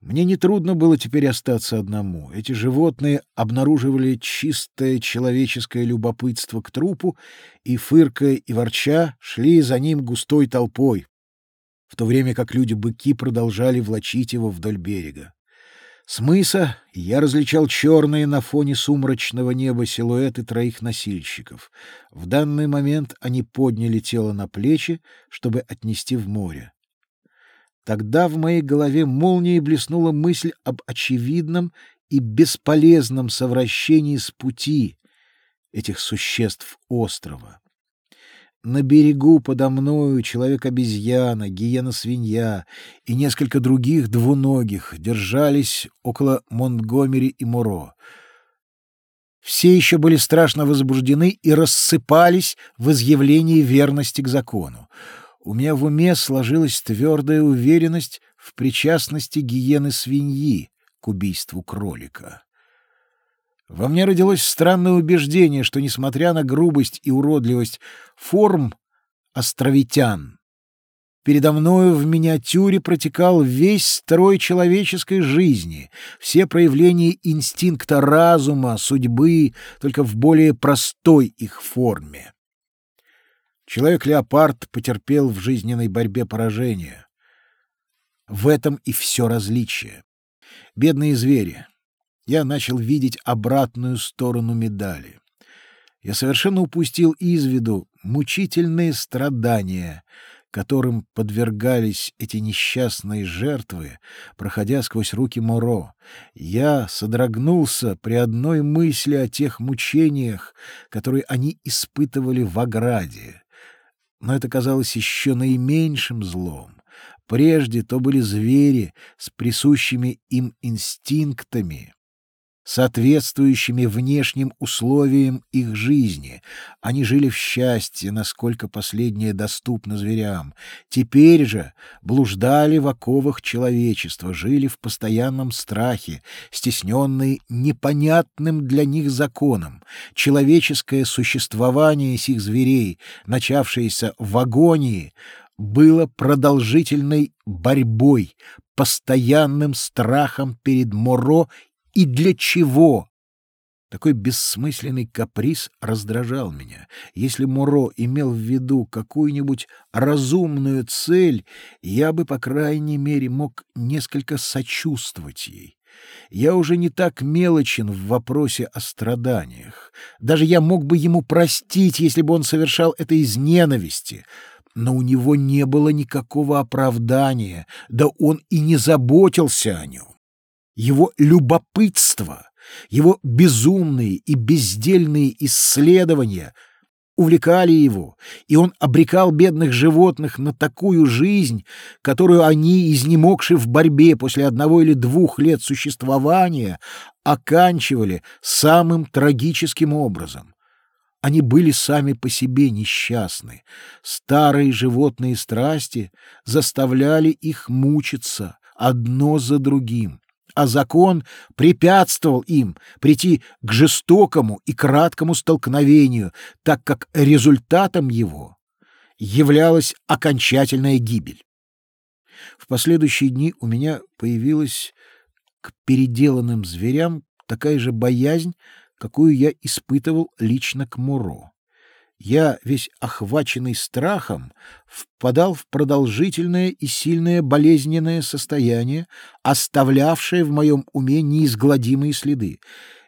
Мне нетрудно было теперь остаться одному. Эти животные обнаруживали чистое человеческое любопытство к трупу и, фыркая и ворча, шли за ним густой толпой, в то время как люди-быки продолжали влачить его вдоль берега. С мыса я различал черные на фоне сумрачного неба силуэты троих носильщиков. В данный момент они подняли тело на плечи, чтобы отнести в море. Тогда в моей голове молнией блеснула мысль об очевидном и бесполезном совращении с пути этих существ острова. На берегу подо мною человек-обезьяна, гиена-свинья и несколько других двуногих держались около Монтгомери и Моро. Все еще были страшно возбуждены и рассыпались в изъявлении верности к закону у меня в уме сложилась твердая уверенность в причастности гиены-свиньи к убийству кролика. Во мне родилось странное убеждение, что, несмотря на грубость и уродливость форм островитян, передо мною в миниатюре протекал весь строй человеческой жизни, все проявления инстинкта разума, судьбы, только в более простой их форме. Человек-леопард потерпел в жизненной борьбе поражение. В этом и все различие. Бедные звери. Я начал видеть обратную сторону медали. Я совершенно упустил из виду мучительные страдания, которым подвергались эти несчастные жертвы, проходя сквозь руки Моро. Я содрогнулся при одной мысли о тех мучениях, которые они испытывали в ограде. Но это казалось еще наименьшим злом. Прежде то были звери с присущими им инстинктами, соответствующими внешним условиям их жизни. Они жили в счастье, насколько последнее доступно зверям. Теперь же блуждали в оковах человечества, жили в постоянном страхе, стесненные непонятным для них законом. Человеческое существование сих зверей, начавшееся в агонии, было продолжительной борьбой, постоянным страхом перед Моро и для чего? Такой бессмысленный каприз раздражал меня. Если Муро имел в виду какую-нибудь разумную цель, я бы, по крайней мере, мог несколько сочувствовать ей. Я уже не так мелочен в вопросе о страданиях. Даже я мог бы ему простить, если бы он совершал это из ненависти. Но у него не было никакого оправдания, да он и не заботился о нем его любопытство, его безумные и бездельные исследования увлекали его, и он обрекал бедных животных на такую жизнь, которую они, изнемогши в борьбе после одного или двух лет существования, оканчивали самым трагическим образом. Они были сами по себе несчастны. Старые животные страсти заставляли их мучиться одно за другим а закон препятствовал им прийти к жестокому и краткому столкновению, так как результатом его являлась окончательная гибель. В последующие дни у меня появилась к переделанным зверям такая же боязнь, какую я испытывал лично к Муро я, весь охваченный страхом, впадал в продолжительное и сильное болезненное состояние, оставлявшее в моем уме неизгладимые следы.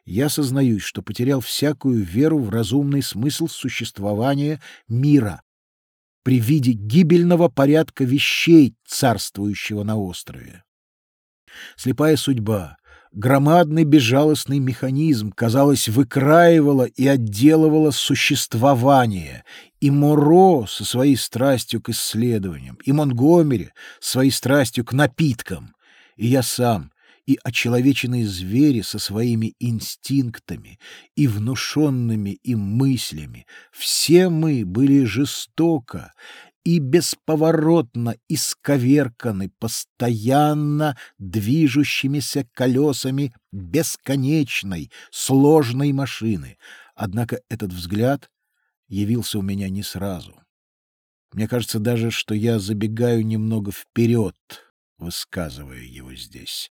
Я сознаюсь, что потерял всякую веру в разумный смысл существования мира при виде гибельного порядка вещей, царствующего на острове. Слепая судьба, громадный безжалостный механизм, казалось, выкраивала и отделывала существование, и Моро со своей страстью к исследованиям, и Монгомери своей страстью к напиткам, и я сам, и очеловеченные звери со своими инстинктами и внушенными им мыслями, все мы были жестоко и бесповоротно исковерканы постоянно движущимися колесами бесконечной, сложной машины. Однако этот взгляд явился у меня не сразу. Мне кажется даже, что я забегаю немного вперед, высказывая его здесь.